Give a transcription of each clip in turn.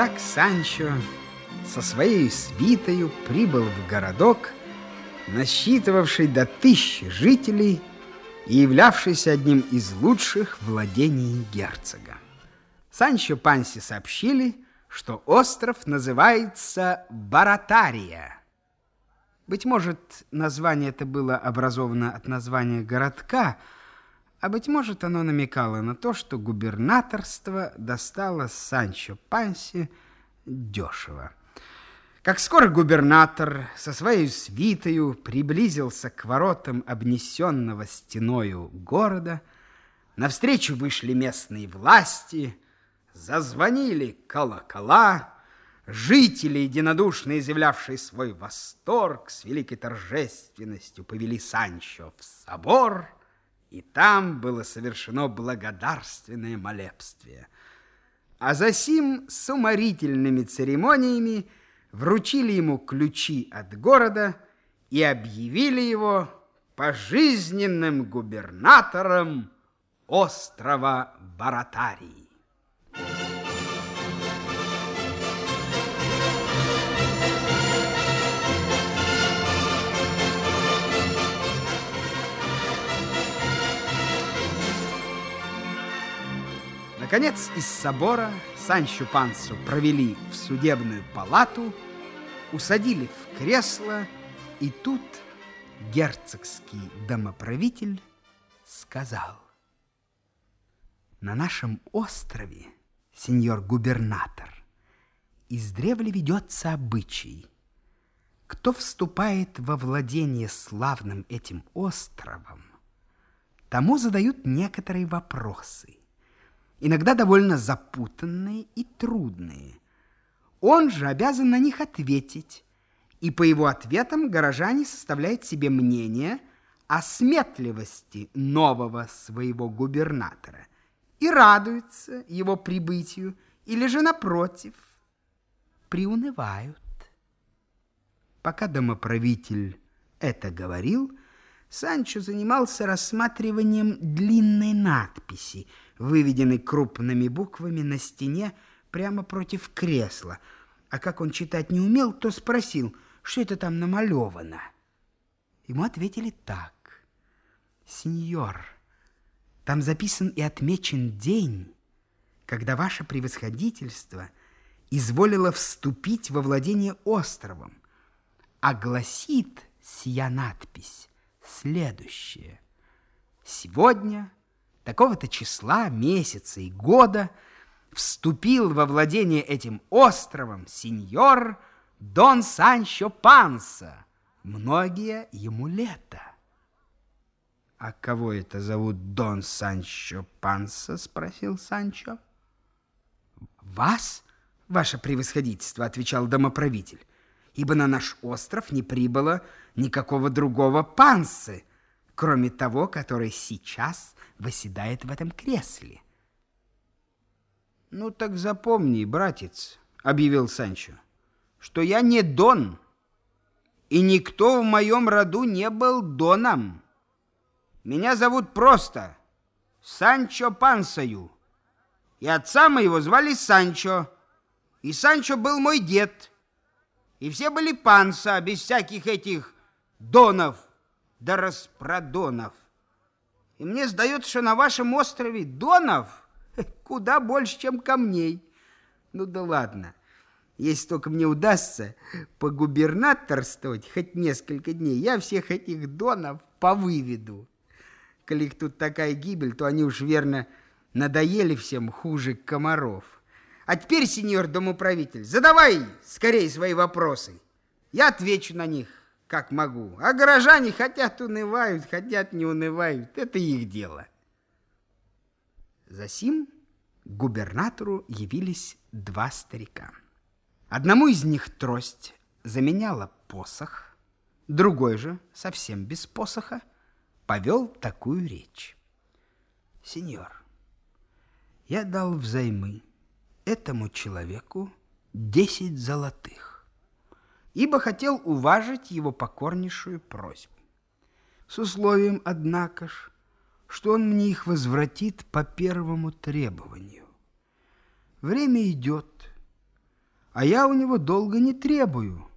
Итак, Санчо со своей свитою прибыл в городок, насчитывавший до тысячи жителей и являвшийся одним из лучших владений герцога. Санчо Панси сообщили, что остров называется Баратария. Быть может, название это было образовано от названия городка, а быть может, оно намекало на то, что губернаторство достало Санчо Панси дешево. Как скоро губернатор со своей свитою приблизился к воротам обнесенного стеною города, навстречу вышли местные власти, зазвонили колокола, жители, единодушно изъявлявшие свой восторг, с великой торжественностью повели Санчо в собор, и там было совершено благодарственное молебствие. А за сим с уморительными церемониями вручили ему ключи от города и объявили его пожизненным губернатором острова Баратарии. Наконец, из собора Санчо Пансу провели в судебную палату, усадили в кресло, и тут герцогский домоправитель сказал, «На нашем острове, сеньор губернатор, издревле ведется обычай. Кто вступает во владение славным этим островом, тому задают некоторые вопросы иногда довольно запутанные и трудные. Он же обязан на них ответить, и по его ответам горожане составляют себе мнение о сметливости нового своего губернатора и радуются его прибытию, или же, напротив, приунывают. Пока домоправитель это говорил, Санчо занимался рассматриванием длинной надписи, выведенной крупными буквами на стене прямо против кресла. А как он читать не умел, то спросил, что это там намалевано. Ему ответили так. «Сеньор, там записан и отмечен день, когда ваше превосходительство изволило вступить во владение островом, а гласит сия надпись следующее. Сегодня, такого-то числа, месяца и года, вступил во владение этим островом сеньор Дон Санчо Панса, многие ему лето. «А кого это зовут Дон Санчо Панса?» — спросил Санчо. «Вас, ваше превосходительство», — отвечал домоправитель ибо на наш остров не прибыло никакого другого пансы, кроме того, который сейчас восседает в этом кресле. «Ну так запомни, братец», — объявил Санчо, — «что я не Дон, и никто в моем роду не был Доном. Меня зовут просто Санчо Пансою, и отца моего звали Санчо, и Санчо был мой дед» и все были панса, без всяких этих донов да распродонов. И мне сдается, что на вашем острове донов куда больше, чем камней. Ну да ладно, если только мне удастся погубернаторствовать хоть несколько дней, я всех этих донов повыведу. Коли их тут такая гибель, то они уж верно надоели всем хуже комаров. А теперь, сеньор домоправитель, задавай скорее свои вопросы. Я отвечу на них, как могу. А горожане хотят унывают, хотят не унывают. Это их дело. Засим к губернатору явились два старика. Одному из них трость заменяла посох, другой же, совсем без посоха, повел такую речь. Сеньор, я дал взаймы этому человеку десять золотых, ибо хотел уважить его покорнейшую просьбу. С условием, однако ж, что он мне их возвратит по первому требованию. Время идет, а я у него долго не требую.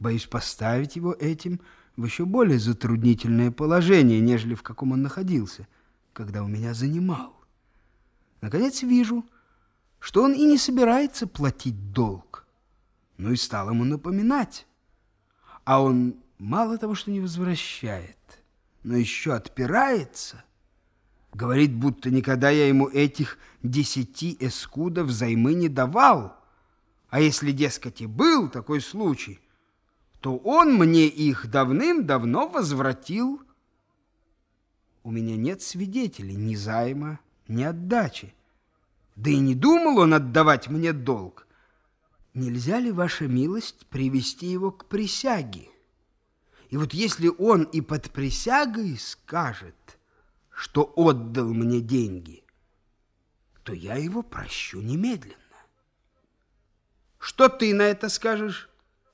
Боюсь поставить его этим в еще более затруднительное положение, нежели в каком он находился, когда у меня занимал. Наконец вижу, что он и не собирается платить долг, но и стал ему напоминать. А он мало того, что не возвращает, но еще отпирается. Говорит, будто никогда я ему этих десяти эскудов взаймы не давал. А если, дескать, и был такой случай, то он мне их давным-давно возвратил. У меня нет свидетелей ни займа, ни отдачи. Да и не думал он отдавать мне долг. Нельзя ли, ваша милость, привести его к присяге? И вот если он и под присягой скажет, что отдал мне деньги, то я его прощу немедленно. Что ты на это скажешь,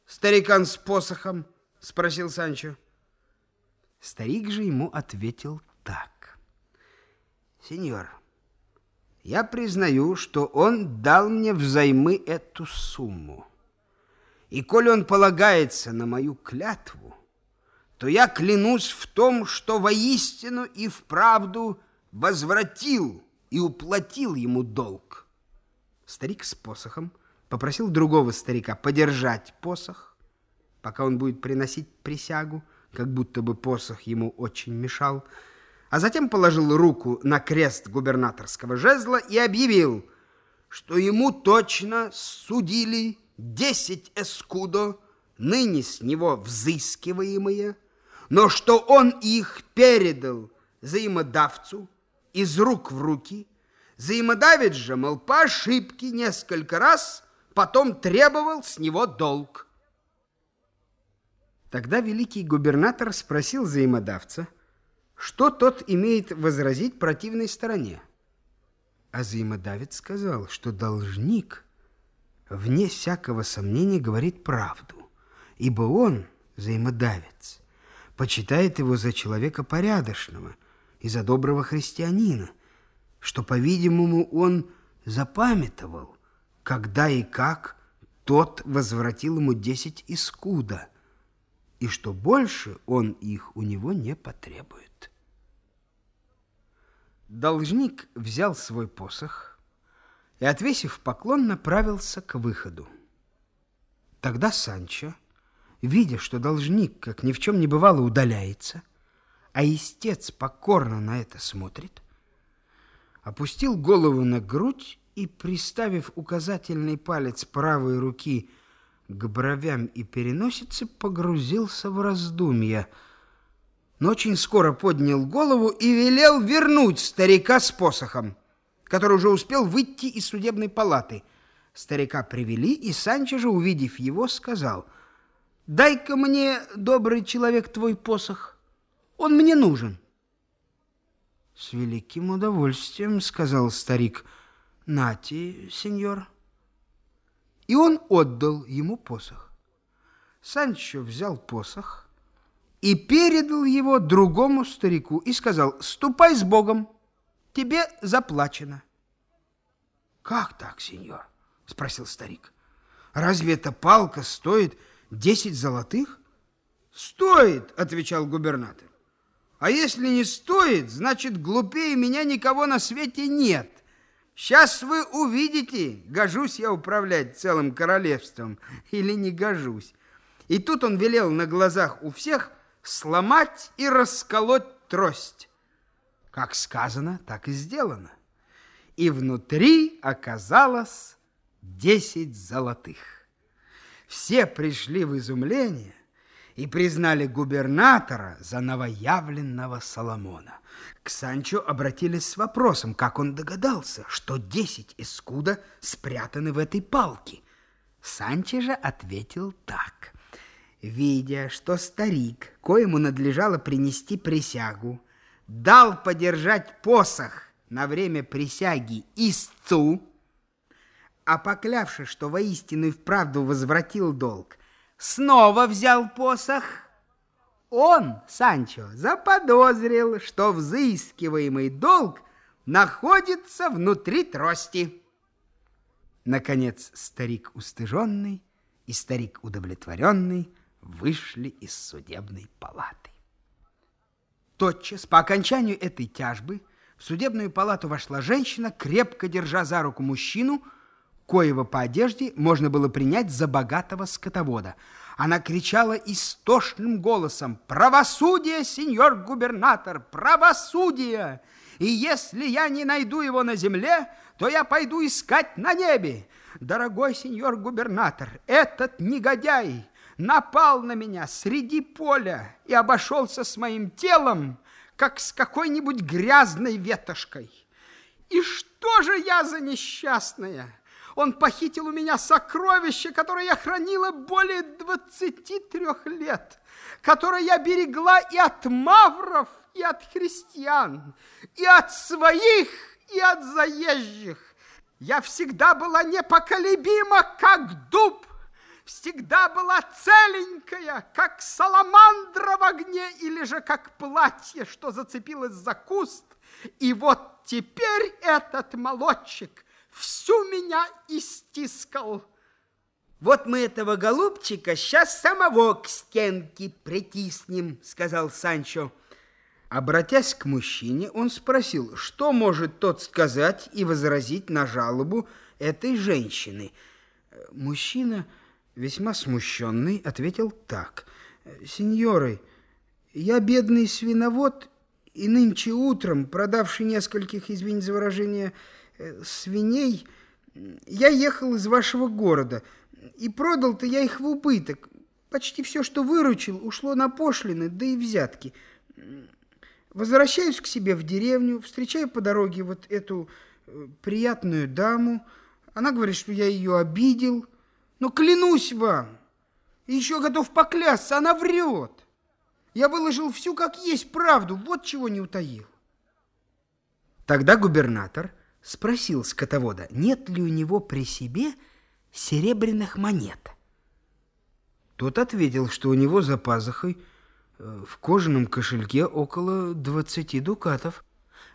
старикан с посохом? Спросил Санчо. Старик же ему ответил так. Сеньор, я признаю, что он дал мне взаймы эту сумму. И коли он полагается на мою клятву, то я клянусь в том, что воистину и вправду возвратил и уплатил ему долг. Старик с посохом попросил другого старика подержать посох, пока он будет приносить присягу, как будто бы посох ему очень мешал, а затем положил руку на крест губернаторского жезла и объявил, что ему точно судили десять эскудо, ныне с него взыскиваемые, но что он их передал взаимодавцу из рук в руки, взаимодавец же, мол, по ошибке несколько раз, потом требовал с него долг. Тогда великий губернатор спросил взаимодавца, что тот имеет возразить противной стороне. А взаимодавец сказал, что должник, вне всякого сомнения, говорит правду, ибо он, взаимодавец, почитает его за человека порядочного и за доброго христианина, что, по-видимому, он запамятовал, когда и как тот возвратил ему десять искуда, и что больше он их у него не потребует. Должник взял свой посох и, отвесив поклон, направился к выходу. Тогда Санчо видя, что должник, как ни в чем не бывало, удаляется, а истец покорно на это смотрит, опустил голову на грудь и, приставив указательный палец правой руки к бровям и переносице, погрузился в раздумья, но очень скоро поднял голову и велел вернуть старика с посохом, который уже успел выйти из судебной палаты. Старика привели, и Санчо же, увидев его, сказал — Дай-ка мне, добрый человек, твой посох. Он мне нужен. С великим удовольствием, сказал старик. Нати, сеньор. И он отдал ему посох. Санчо взял посох и передал его другому старику и сказал, «Ступай с Богом, тебе заплачено». «Как так, сеньор?» — спросил старик. «Разве эта палка стоит Десять золотых? Стоит, отвечал губернатор. А если не стоит, значит, глупее меня никого на свете нет. Сейчас вы увидите, гожусь я управлять целым королевством или не гожусь. И тут он велел на глазах у всех сломать и расколоть трость. Как сказано, так и сделано. И внутри оказалось десять золотых. Все пришли в изумление и признали губернатора за новоявленного Соломона. К Санчо обратились с вопросом, как он догадался, что десять эскуда спрятаны в этой палке. Санчо же ответил так. Видя, что старик, коему надлежало принести присягу, дал подержать посох на время присяги истцу, а поклявшись, что воистину и вправду возвратил долг, снова взял посох, он, Санчо, заподозрил, что взыскиваемый долг находится внутри трости. Наконец старик устыженный и старик удовлетворенный вышли из судебной палаты. Тотчас по окончанию этой тяжбы в судебную палату вошла женщина, крепко держа за руку мужчину, коего по одежде можно было принять за богатого скотовода. Она кричала истошным голосом «Правосудие, сеньор губернатор! Правосудие! И если я не найду его на земле, то я пойду искать на небе! Дорогой сеньор губернатор, этот негодяй напал на меня среди поля и обошелся с моим телом, как с какой-нибудь грязной ветошкой. И что же я за несчастная? Он похитил у меня сокровище, которое я хранила более 23 лет, которое я берегла и от мавров, и от христиан, и от своих, и от заезжих. Я всегда была непоколебима, как дуб, всегда была целенькая, как саламандра в огне, или же как платье, что зацепилось за куст. И вот теперь этот молодчик всю меня истискал. Вот мы этого голубчика сейчас самого к стенке притиснем, сказал Санчо. Обратясь к мужчине, он спросил, что может тот сказать и возразить на жалобу этой женщины. Мужчина весьма смущенный, ответил так. «Сеньоры, я бедный свиновод, и нынче утром, продавший нескольких, извините за выражение, свиней, я ехал из вашего города, и продал-то я их в убыток. Почти все, что выручил, ушло на пошлины, да и взятки. Возвращаюсь к себе в деревню, встречаю по дороге вот эту э, приятную даму. Она говорит, что я ее обидел, но клянусь вам, еще готов поклясться, она врет. Я выложил всю как есть правду, вот чего не утаил. Тогда губернатор спросил скотовода, нет ли у него при себе серебряных монет. Тот ответил, что у него за пазухой э, в кожаном кошельке около двадцати дукатов.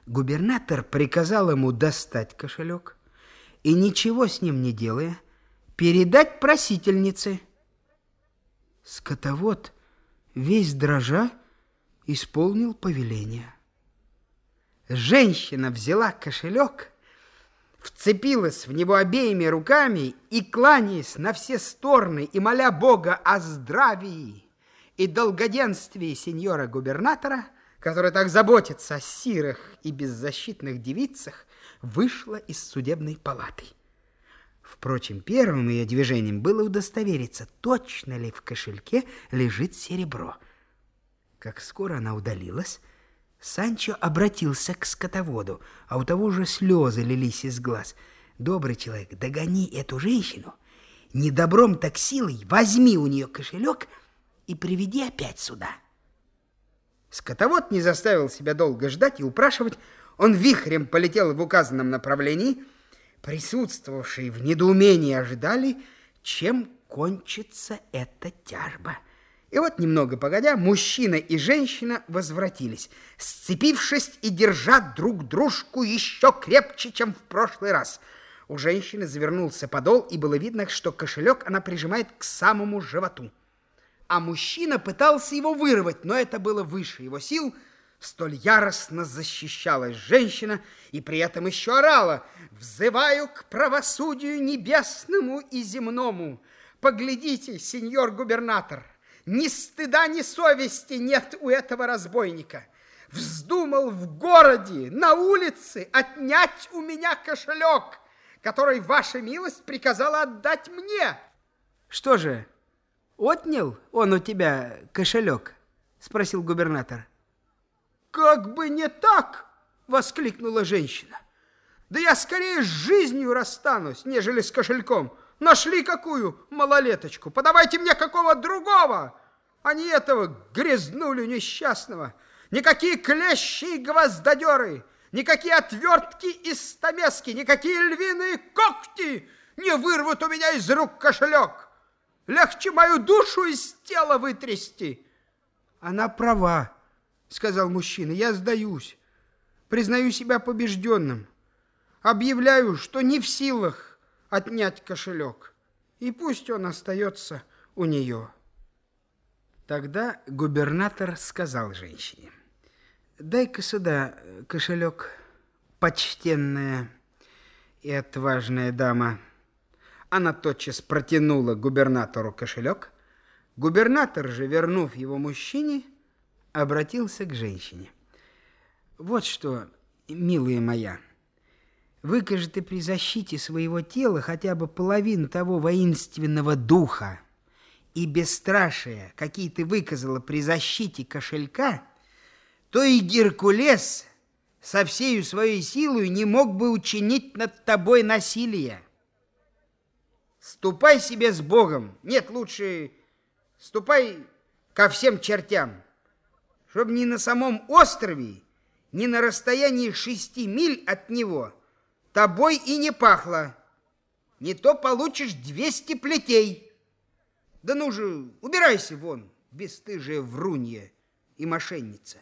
Губернатор приказал ему достать кошелек и, ничего с ним не делая, передать просительнице. Скотовод, весь дрожа, исполнил повеление. Женщина взяла кошелек, вцепилась в него обеими руками и, кланяясь на все стороны и моля Бога о здравии и долгоденствии сеньора-губернатора, который так заботится о сирых и беззащитных девицах, вышла из судебной палаты. Впрочем, первым ее движением было удостовериться, точно ли в кошельке лежит серебро. Как скоро она удалилась, Санчо обратился к скотоводу, а у того же слезы лились из глаз. «Добрый человек, догони эту женщину, не добром так силой возьми у нее кошелек и приведи опять сюда». Скотовод не заставил себя долго ждать и упрашивать. Он вихрем полетел в указанном направлении – Присутствовавшие в недоумении ожидали, чем кончится эта тяжба. И вот немного погодя, мужчина и женщина возвратились, сцепившись и держа друг дружку еще крепче, чем в прошлый раз. У женщины завернулся подол, и было видно, что кошелек она прижимает к самому животу. А мужчина пытался его вырвать, но это было выше его сил – Столь яростно защищалась женщина и при этом еще орала «Взываю к правосудию небесному и земному! Поглядите, сеньор губернатор, ни стыда, ни совести нет у этого разбойника!» Вздумал в городе, на улице отнять у меня кошелек, который ваша милость приказала отдать мне. Что же, отнял он у тебя кошелек? Спросил губернатор. «Как бы не так!» — воскликнула женщина. «Да я скорее с жизнью расстанусь, нежели с кошельком. Нашли какую малолеточку? Подавайте мне какого другого, не этого грязнулю несчастного. Никакие клещи и гвоздодеры, никакие отвертки и стамески, никакие львиные когти не вырвут у меня из рук кошелек. Легче мою душу из тела вытрясти». Она права сказал мужчина, я сдаюсь. Признаю себя побежденным. Объявляю, что не в силах отнять кошелек, и пусть он остается у нее. Тогда губернатор сказал женщине, «Дай-ка сюда кошелек, почтенная и отважная дама». Она тотчас протянула губернатору кошелек. Губернатор же, вернув его мужчине, обратился к женщине. «Вот что, милая моя, выкажи ты при защите своего тела хотя бы половину того воинственного духа и бесстрашия, какие ты выказала при защите кошелька, то и Геркулес со всею своей силой не мог бы учинить над тобой насилие. Ступай себе с Богом. Нет, лучше ступай ко всем чертям, чтобы ни на самом острове, ни на расстоянии шести миль от него тобой и не пахло. Не то получишь двести плетей. Да ну же, убирайся вон, бесстыжая врунья и мошенница.